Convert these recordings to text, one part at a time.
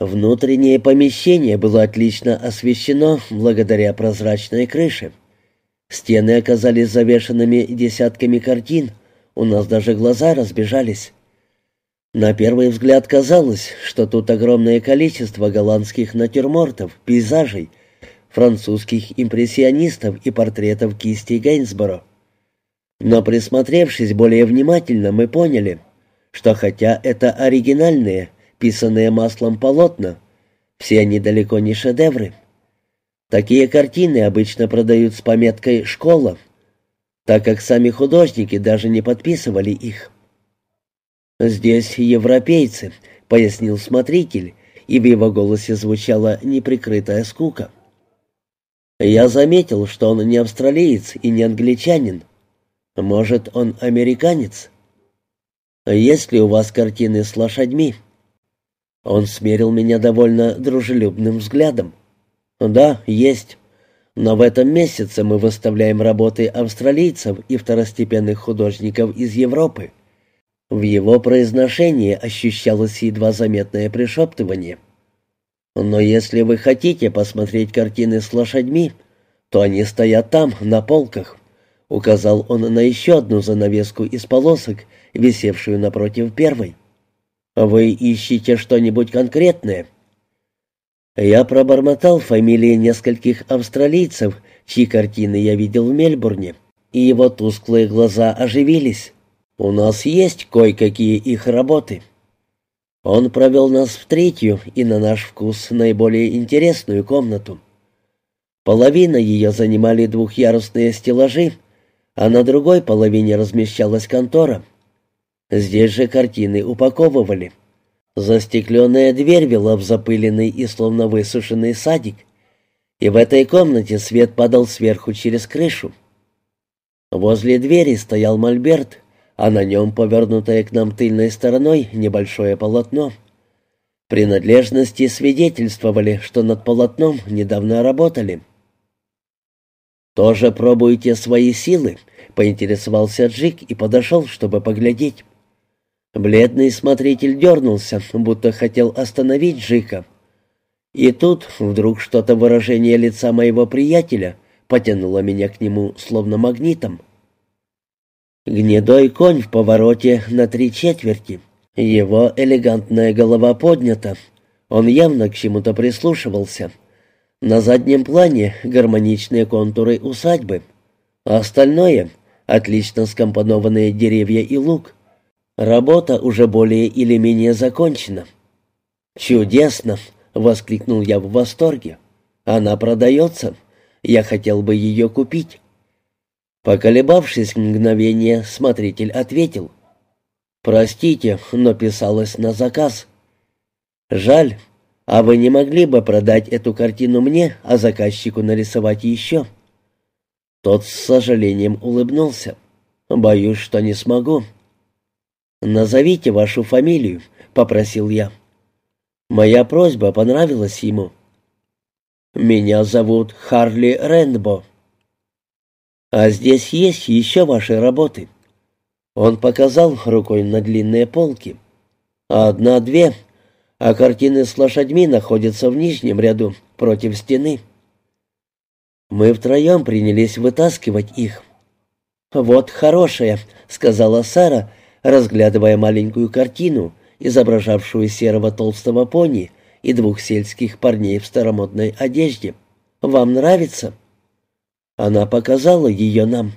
Внутреннее помещение было отлично освещено благодаря прозрачной крыше. Стены оказались завешенными десятками картин, у нас даже глаза разбежались. На первый взгляд казалось, что тут огромное количество голландских натюрмортов, пейзажей, французских импрессионистов и портретов кисти Гейнсборо. Но присмотревшись более внимательно, мы поняли, что хотя это оригинальные, писанные маслом полотна. Все они далеко не шедевры. Такие картины обычно продают с пометкой «школа», так как сами художники даже не подписывали их. «Здесь европейцы», — пояснил смотритель, и в его голосе звучала неприкрытая скука. Я заметил, что он не австралиец и не англичанин. Может, он американец? Есть ли у вас картины с лошадьми? Он смерил меня довольно дружелюбным взглядом. «Да, есть. Но в этом месяце мы выставляем работы австралийцев и второстепенных художников из Европы». В его произношении ощущалось едва заметное пришептывание. «Но если вы хотите посмотреть картины с лошадьми, то они стоят там, на полках», — указал он на еще одну занавеску из полосок, висевшую напротив первой. «Вы ищете что-нибудь конкретное?» Я пробормотал фамилии нескольких австралийцев, чьи картины я видел в Мельбурне, и его тусклые глаза оживились. «У нас есть кое-какие их работы». Он провел нас в третью и на наш вкус наиболее интересную комнату. Половина ее занимали двухъярусные стеллажи, а на другой половине размещалась контора — Здесь же картины упаковывали. Застекленная дверь вела в запыленный и словно высушенный садик, и в этой комнате свет падал сверху через крышу. Возле двери стоял мольберт, а на нем, повернутое к нам тыльной стороной, небольшое полотно. Принадлежности свидетельствовали, что над полотном недавно работали. «Тоже пробуете свои силы?» — поинтересовался Джик и подошел, чтобы поглядеть. Бледный смотритель дернулся, будто хотел остановить Джика. И тут вдруг что-то выражение лица моего приятеля потянуло меня к нему словно магнитом. Гнедой конь в повороте на три четверти. Его элегантная голова поднята. Он явно к чему-то прислушивался. На заднем плане гармоничные контуры усадьбы. А остальное — отлично скомпонованные деревья и луг — Работа уже более или менее закончена. «Чудесно!» — воскликнул я в восторге. «Она продается. Я хотел бы ее купить». Поколебавшись мгновение, смотритель ответил. «Простите, но писалось на заказ». «Жаль. А вы не могли бы продать эту картину мне, а заказчику нарисовать еще?» Тот с сожалением улыбнулся. «Боюсь, что не смогу. «Назовите вашу фамилию», — попросил я. Моя просьба понравилась ему. «Меня зовут Харли Рэндбо». «А здесь есть еще ваши работы?» Он показал рукой на длинные полки. «Одна-две, а картины с лошадьми находятся в нижнем ряду, против стены». Мы втроем принялись вытаскивать их. «Вот хорошая», — сказала Сара, разглядывая маленькую картину, изображавшую серого толстого пони и двух сельских парней в старомодной одежде. «Вам нравится?» Она показала ее нам.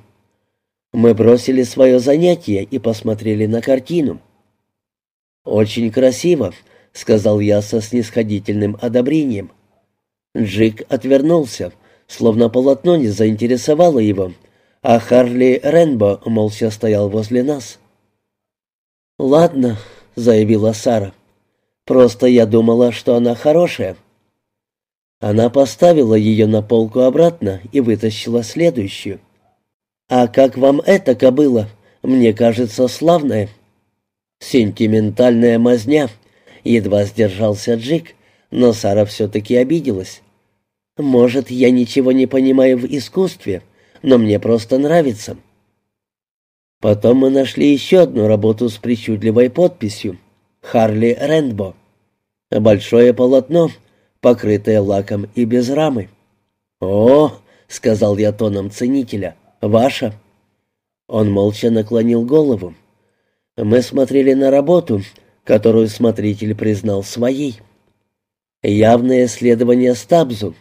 Мы бросили свое занятие и посмотрели на картину. «Очень красиво», — сказал я со снисходительным одобрением. Джик отвернулся, словно полотно не заинтересовало его, а Харли Ренбо молча стоял возле нас. «Ладно», — заявила Сара. «Просто я думала, что она хорошая». Она поставила ее на полку обратно и вытащила следующую. «А как вам это кобыла? Мне кажется, славная». «Сентиментальная мазня», — едва сдержался Джик, но Сара все-таки обиделась. «Может, я ничего не понимаю в искусстве, но мне просто нравится». Потом мы нашли еще одну работу с причудливой подписью «Харли Рэндбо». Большое полотно, покрытое лаком и без рамы. «О!» — сказал я тоном ценителя. «Ваша?» Он молча наклонил голову. Мы смотрели на работу, которую смотритель признал своей. Явное следование стабзу.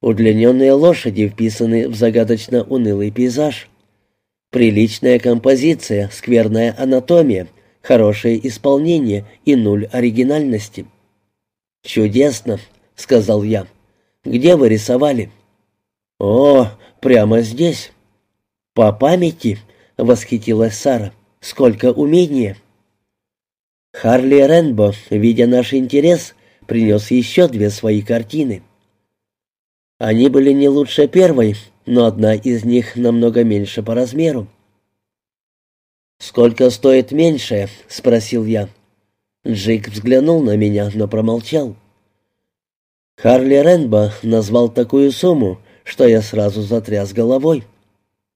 Удлиненные лошади вписаны в загадочно унылый пейзаж. Приличная композиция, скверная анатомия, хорошее исполнение и нуль оригинальности. «Чудесно», — сказал я. «Где вы рисовали?» «О, прямо здесь». «По памяти», — восхитилась Сара. «Сколько умения!» Харли Ренбо, видя наш интерес, принес еще две свои картины. Они были не лучше первой, но одна из них намного меньше по размеру. «Сколько стоит меньшая?» — спросил я. Джик взглянул на меня, но промолчал. Харли Ренбо назвал такую сумму, что я сразу затряс головой.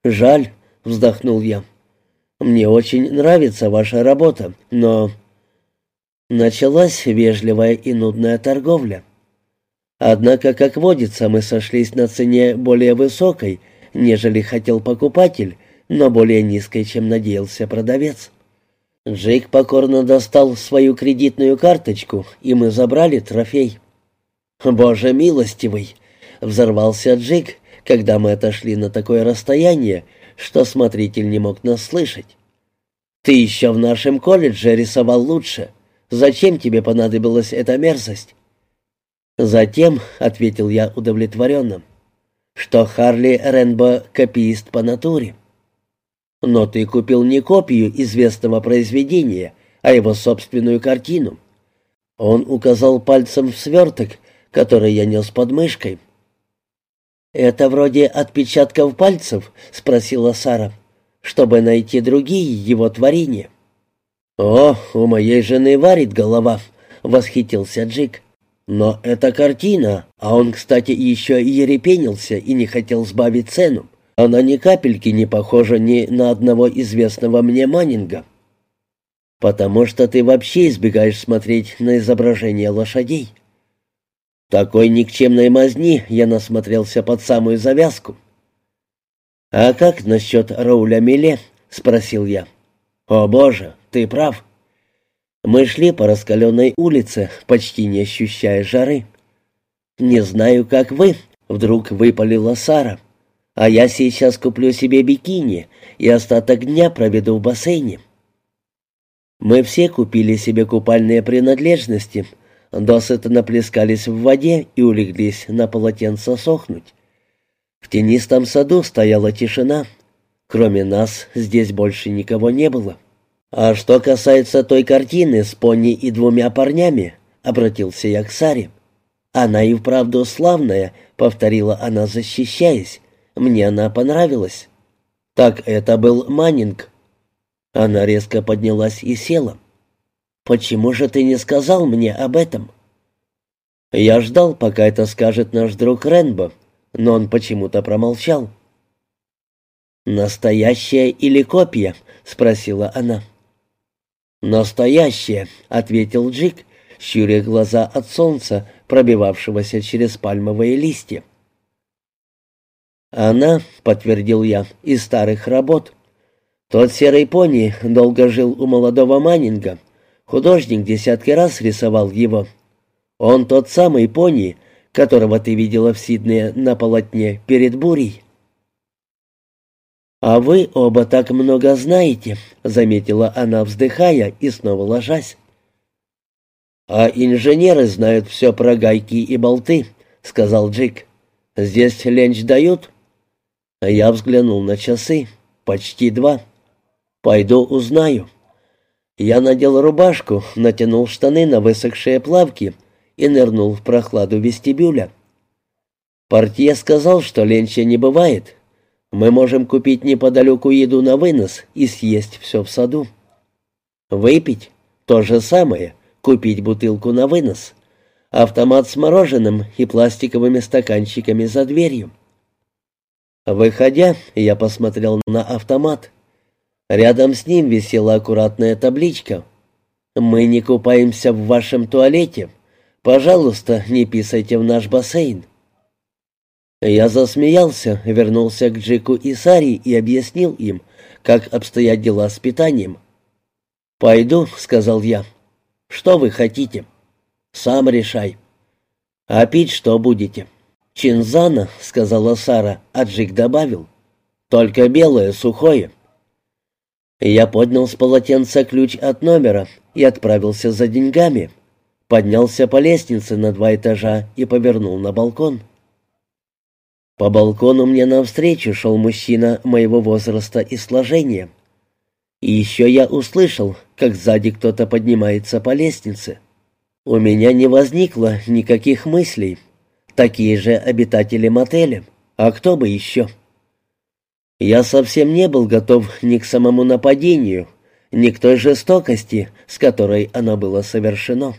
«Жаль», — вздохнул я. «Мне очень нравится ваша работа, но Началась вежливая и нудная торговля. Однако, как водится, мы сошлись на цене более высокой, нежели хотел покупатель, но более низкой, чем надеялся продавец. Джейк покорно достал свою кредитную карточку, и мы забрали трофей. «Боже милостивый!» — взорвался Джейк, когда мы отошли на такое расстояние, что смотритель не мог нас слышать. «Ты еще в нашем колледже рисовал лучше. Зачем тебе понадобилась эта мерзость?» «Затем», — ответил я удовлетворенно, — «что Харли Ренбо — копиист по натуре». «Но ты купил не копию известного произведения, а его собственную картину». Он указал пальцем в сверток, который я нес под мышкой. «Это вроде отпечатков пальцев?» — спросила Сара, — «чтобы найти другие его творения». «О, у моей жены варит голова», — восхитился Джик. «Но это картина, а он, кстати, еще и ерепенился и не хотел сбавить цену. Она ни капельки не похожа ни на одного известного мне Маннинга». «Потому что ты вообще избегаешь смотреть на изображения лошадей». «Такой никчемной мазни я насмотрелся под самую завязку». «А как насчет Рауля Миле?» — спросил я. «О, Боже, ты прав». Мы шли по раскаленной улице, почти не ощущая жары. «Не знаю, как вы», — вдруг выпалила Сара. «А я сейчас куплю себе бикини и остаток дня проведу в бассейне». Мы все купили себе купальные принадлежности, досыта наплескались в воде и улеглись на полотенце сохнуть. В тенистом саду стояла тишина — Кроме нас здесь больше никого не было. А что касается той картины с пони и двумя парнями, обратился я к Саре. Она и вправду славная, повторила она, защищаясь. Мне она понравилась. Так это был Маннинг. Она резко поднялась и села. «Почему же ты не сказал мне об этом?» Я ждал, пока это скажет наш друг Ренбо, но он почему-то промолчал. «Настоящая или копия?» — спросила она. «Настоящая», — ответил Джик, щуря глаза от солнца, пробивавшегося через пальмовые листья. «Она», — подтвердил я, — «из старых работ. Тот серый пони долго жил у молодого Маннинга. Художник десятки раз рисовал его. Он тот самый пони, которого ты видела в Сиднее на полотне перед бурей». «А вы оба так много знаете», — заметила она, вздыхая и снова ложась. «А инженеры знают все про гайки и болты», — сказал Джик. «Здесь ленч дают?» Я взглянул на часы. «Почти два. Пойду узнаю». Я надел рубашку, натянул штаны на высохшие плавки и нырнул в прохладу вестибюля. Портье сказал, что ленча не бывает, мы можем купить неподалеку еду на вынос и съесть все в саду. Выпить — то же самое, купить бутылку на вынос. Автомат с мороженым и пластиковыми стаканчиками за дверью. Выходя, я посмотрел на автомат. Рядом с ним висела аккуратная табличка. «Мы не купаемся в вашем туалете. Пожалуйста, не писайте в наш бассейн». Я засмеялся, вернулся к Джику и Сари и объяснил им, как обстоят дела с питанием. «Пойду», — сказал я. «Что вы хотите?» «Сам решай». «А пить что будете?» «Чинзана», — сказала Сара, а Джик добавил. «Только белое, сухое». Я поднял с полотенца ключ от номера и отправился за деньгами. Поднялся по лестнице на два этажа и повернул на балкон. По балкону мне навстречу шел мужчина моего возраста и сложения. И еще я услышал, как сзади кто-то поднимается по лестнице. У меня не возникло никаких мыслей. Такие же обитатели мотеля. А кто бы еще? Я совсем не был готов ни к самому нападению, ни к той жестокости, с которой оно было совершено.